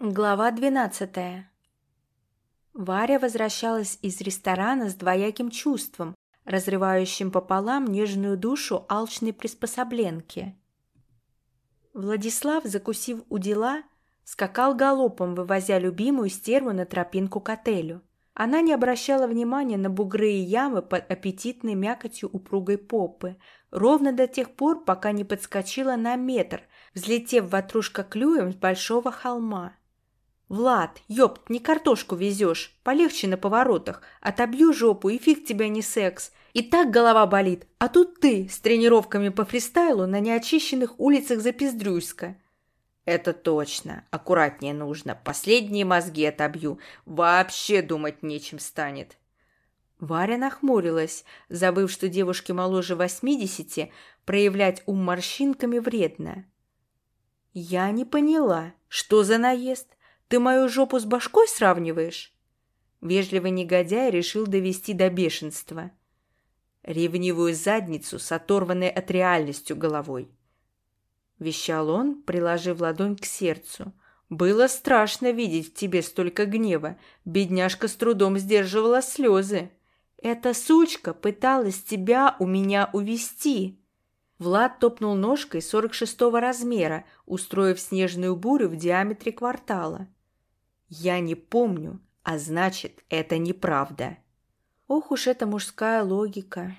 Глава двенадцатая Варя возвращалась из ресторана с двояким чувством, разрывающим пополам нежную душу алчной приспособленки. Владислав, закусив у дела, скакал галопом, вывозя любимую стерву на тропинку к отелю. Она не обращала внимания на бугры и ямы под аппетитной мякотью упругой попы, ровно до тех пор, пока не подскочила на метр, взлетев ватрушка клюем с большого холма. «Влад, ёпт, не картошку везешь, полегче на поворотах, отобью жопу и фиг тебя не секс. И так голова болит, а тут ты с тренировками по фристайлу на неочищенных улицах Запиздрюйска». «Это точно, аккуратнее нужно, последние мозги отобью, вообще думать нечем станет». Варя нахмурилась, забыв, что девушке моложе восьмидесяти проявлять ум морщинками вредно. «Я не поняла, что за наезд? Ты мою жопу с башкой сравниваешь?» Вежливый негодяй решил довести до бешенства. «Ревнивую задницу с оторванной от реальностью головой», — вещал он, приложив ладонь к сердцу. «Было страшно видеть в тебе столько гнева. Бедняжка с трудом сдерживала слезы. Эта сучка пыталась тебя у меня увести. Влад топнул ножкой сорок шестого размера, устроив снежную бурю в диаметре квартала. Я не помню, а значит, это неправда. Ох уж эта мужская логика.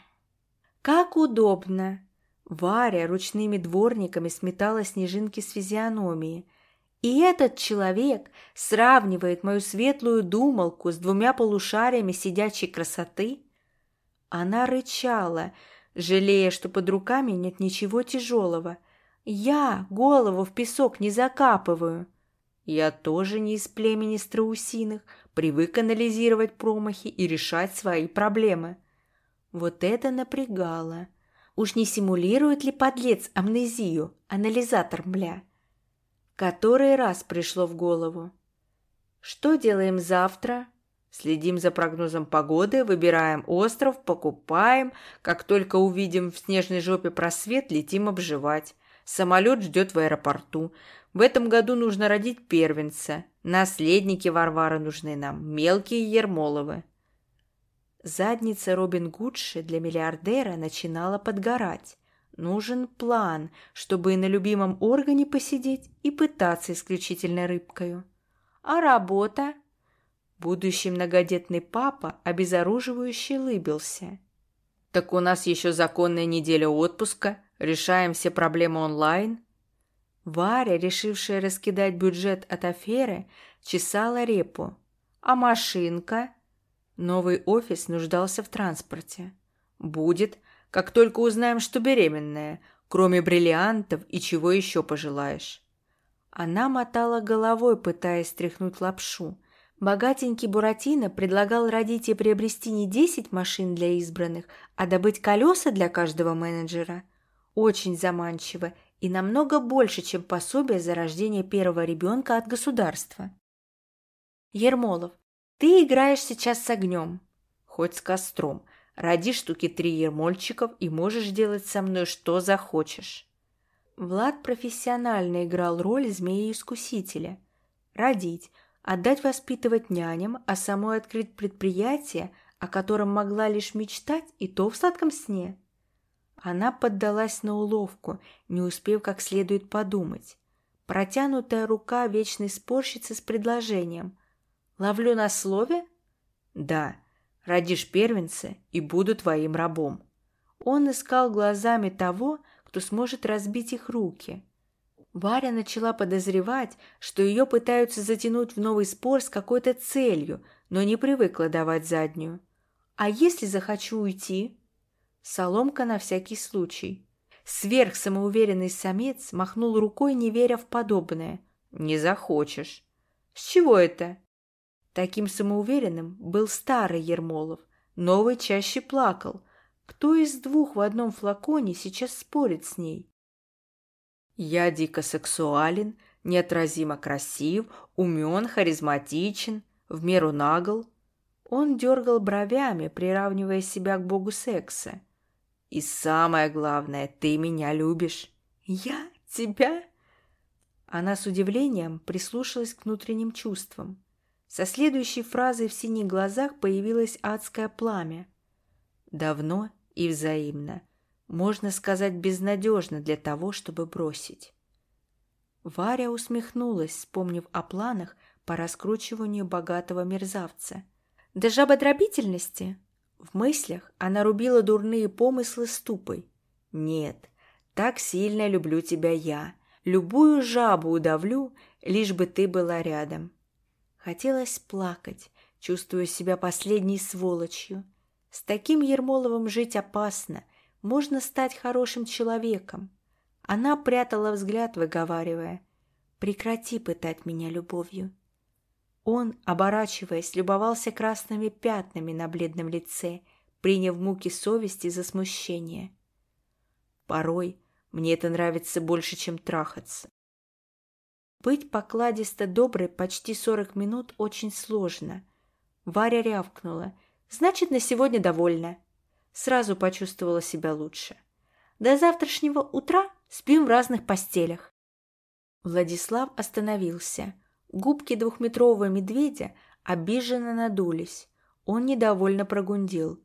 Как удобно. Варя ручными дворниками сметала снежинки с физиономии. И этот человек сравнивает мою светлую думалку с двумя полушариями сидячей красоты? Она рычала, жалея, что под руками нет ничего тяжелого. Я голову в песок не закапываю. Я тоже не из племени страусиных, привык анализировать промахи и решать свои проблемы. Вот это напрягало. Уж не симулирует ли подлец амнезию, анализатор, бля? Который раз пришло в голову. Что делаем завтра? Следим за прогнозом погоды, выбираем остров, покупаем. Как только увидим в снежной жопе просвет, летим обживать. Самолет ждет в аэропорту. В этом году нужно родить первенца. Наследники Варвары нужны нам, мелкие Ермоловы. Задница Робин Гудши для миллиардера начинала подгорать. Нужен план, чтобы и на любимом органе посидеть и пытаться исключительно рыбкою. А работа? Будущий многодетный папа обезоруживающе лыбился. «Так у нас еще законная неделя отпуска. Решаем все проблемы онлайн». Варя, решившая раскидать бюджет от аферы, чесала репу. А машинка? Новый офис нуждался в транспорте. Будет, как только узнаем, что беременная, кроме бриллиантов и чего еще пожелаешь. Она мотала головой, пытаясь стряхнуть лапшу. Богатенький Буратино предлагал родить и приобрести не десять машин для избранных, а добыть колеса для каждого менеджера. Очень заманчиво и намного больше, чем пособие за рождение первого ребенка от государства. Ермолов, ты играешь сейчас с огнем. Хоть с костром. Роди штуки три ермольчиков и можешь делать со мной что захочешь. Влад профессионально играл роль змеи-искусителя. Родить, отдать воспитывать няням, а самой открыть предприятие, о котором могла лишь мечтать, и то в сладком сне. Она поддалась на уловку, не успев как следует подумать. Протянутая рука вечной спорщицы с предложением. «Ловлю на слове?» «Да, родишь первенца и буду твоим рабом». Он искал глазами того, кто сможет разбить их руки. Варя начала подозревать, что ее пытаются затянуть в новый спор с какой-то целью, но не привыкла давать заднюю. «А если захочу уйти?» Соломка на всякий случай. Сверхсамоуверенный самец махнул рукой, не веря в подобное. «Не захочешь». «С чего это?» Таким самоуверенным был старый Ермолов. Новый чаще плакал. Кто из двух в одном флаконе сейчас спорит с ней? «Я дико сексуален, неотразимо красив, умен, харизматичен, в меру нагл». Он дергал бровями, приравнивая себя к богу секса. И самое главное, ты меня любишь. Я? Тебя? Она с удивлением прислушалась к внутренним чувствам. Со следующей фразой в синих глазах появилось адское пламя. Давно и взаимно. Можно сказать, безнадежно для того, чтобы бросить. Варя усмехнулась, вспомнив о планах по раскручиванию богатого мерзавца. До жабодробительности? В мыслях она рубила дурные помыслы ступой. «Нет, так сильно люблю тебя я. Любую жабу удавлю, лишь бы ты была рядом». Хотелось плакать, чувствуя себя последней сволочью. С таким Ермоловым жить опасно, можно стать хорошим человеком. Она прятала взгляд, выговаривая, «Прекрати пытать меня любовью». Он, оборачиваясь, любовался красными пятнами на бледном лице, приняв муки совести за смущение. Порой мне это нравится больше, чем трахаться. Быть покладисто доброй почти сорок минут очень сложно. Варя рявкнула. «Значит, на сегодня довольна». Сразу почувствовала себя лучше. «До завтрашнего утра спим в разных постелях». Владислав остановился. Губки двухметрового медведя обиженно надулись. Он недовольно прогундил.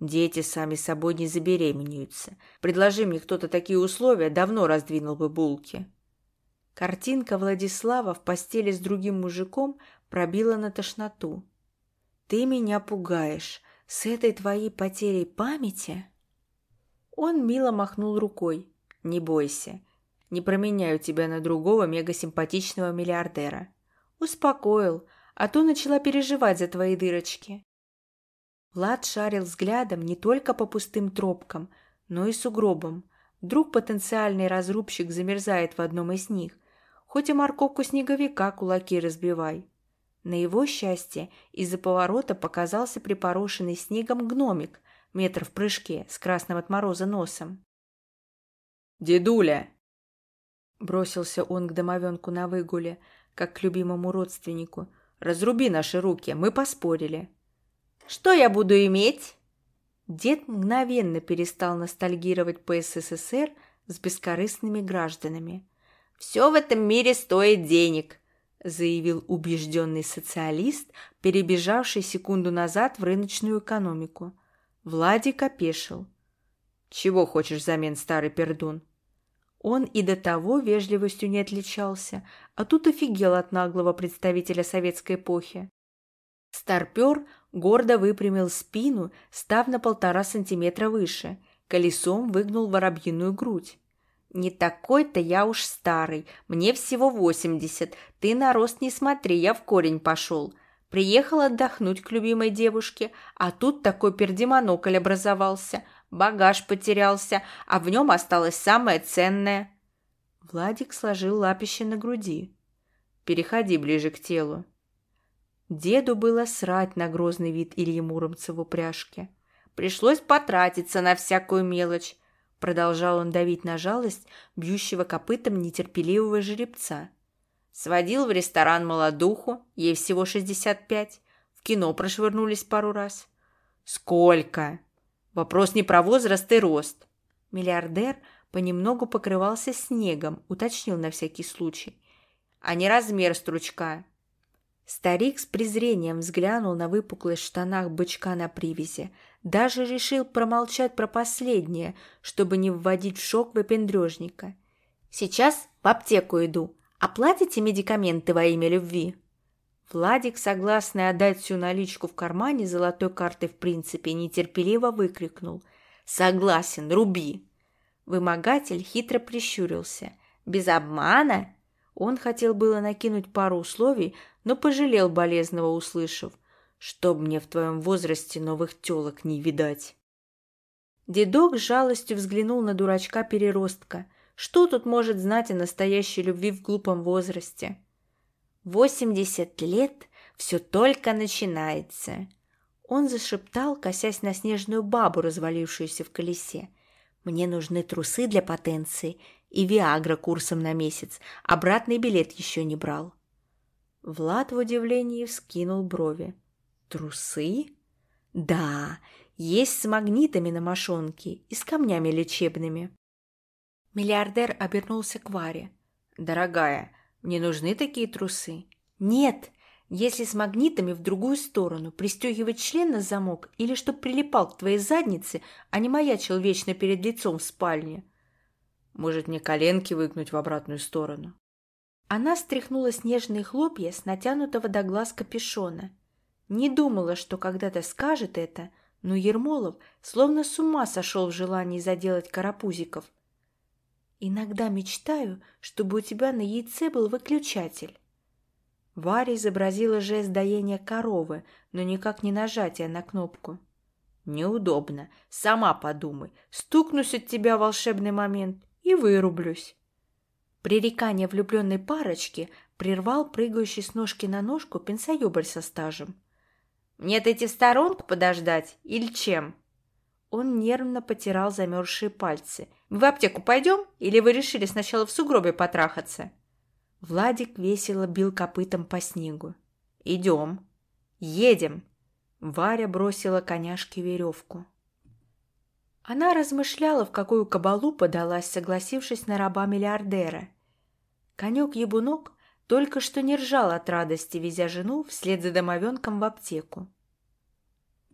«Дети сами собой не забеременеются. Предложи мне кто-то такие условия, давно раздвинул бы булки». Картинка Владислава в постели с другим мужиком пробила на тошноту. «Ты меня пугаешь. С этой твоей потерей памяти?» Он мило махнул рукой. «Не бойся. Не променяю тебя на другого мегасимпатичного миллиардера». Успокоил, а то начала переживать за твои дырочки. Влад шарил взглядом не только по пустым тропкам, но и сугробам. Вдруг потенциальный разрубщик замерзает в одном из них, Хоть и морковку снеговика кулаки разбивай. На его счастье из-за поворота показался припорошенный снегом гномик, метр в прыжке, с красным от мороза носом. «Дедуля!» Бросился он к домовенку на выгуле, как к любимому родственнику. «Разруби наши руки, мы поспорили». «Что я буду иметь?» Дед мгновенно перестал ностальгировать по СССР с бескорыстными гражданами. Все в этом мире стоит денег», – заявил убежденный социалист, перебежавший секунду назад в рыночную экономику. Владик опешил. «Чего хочешь взамен, старый пердун?» Он и до того вежливостью не отличался, а тут офигел от наглого представителя советской эпохи. Старпер гордо выпрямил спину, став на полтора сантиметра выше, колесом выгнул воробьиную грудь. «Не такой-то я уж старый, мне всего восемьдесят. Ты на рост не смотри, я в корень пошел. Приехал отдохнуть к любимой девушке, а тут такой пердемонокль образовался. Багаж потерялся, а в нем осталось самое ценное». Владик сложил лапище на груди. «Переходи ближе к телу». Деду было срать на грозный вид Ильи Муромца в упряжке. Пришлось потратиться на всякую мелочь. Продолжал он давить на жалость бьющего копытом нетерпеливого жеребца. Сводил в ресторан молодуху, ей всего шестьдесят пять. В кино прошвырнулись пару раз. Сколько? Вопрос не про возраст и рост. Миллиардер понемногу покрывался снегом, уточнил на всякий случай. А не размер стручка. Старик с презрением взглянул на выпуклость штанах бычка на привязи, даже решил промолчать про последнее, чтобы не вводить в шок выпендрежника. «Сейчас в аптеку иду. Оплатите медикаменты во имя любви?» Владик, согласный отдать всю наличку в кармане золотой карты в принципе, нетерпеливо выкрикнул. «Согласен, руби!» Вымогатель хитро прищурился. «Без обмана?» Он хотел было накинуть пару условий, но пожалел болезного, услышав, «Чтоб мне в твоем возрасте новых телок не видать». Дедок с жалостью взглянул на дурачка-переростка. Что тут может знать о настоящей любви в глупом возрасте? «Восемьдесят лет все только начинается!» Он зашептал, косясь на снежную бабу, развалившуюся в колесе. «Мне нужны трусы для потенции и Виагра курсом на месяц. Обратный билет еще не брал». Влад в удивлении вскинул брови. «Трусы?» «Да, есть с магнитами на мошонке и с камнями лечебными». Миллиардер обернулся к Варе. «Дорогая, Мне нужны такие трусы. Нет, если с магнитами в другую сторону, пристегивать член на замок или чтоб прилипал к твоей заднице, а не маячил вечно перед лицом в спальне. Может, мне коленки выгнуть в обратную сторону? Она стряхнула снежные хлопья с натянутого до глаз капюшона. Не думала, что когда-то скажет это, но Ермолов словно с ума сошел в желании заделать карапузиков. Иногда мечтаю, чтобы у тебя на яйце был выключатель. Варя изобразила жест доения коровы, но никак не нажатия на кнопку. Неудобно. Сама подумай. Стукнусь от тебя в волшебный момент и вырублюсь. Пререкание влюбленной парочки прервал прыгающий с ножки на ножку пенсоёбрь со стажем. «Мне идти в сторонку подождать или чем?» Он нервно потирал замерзшие пальцы. «Мы в аптеку пойдем? Или вы решили сначала в сугробе потрахаться?» Владик весело бил копытом по снегу. «Идем. Едем!» Варя бросила коняшке веревку. Она размышляла, в какую кабалу подалась, согласившись на раба миллиардера. Конек-ебунок только что не ржал от радости, везя жену вслед за домовенком в аптеку.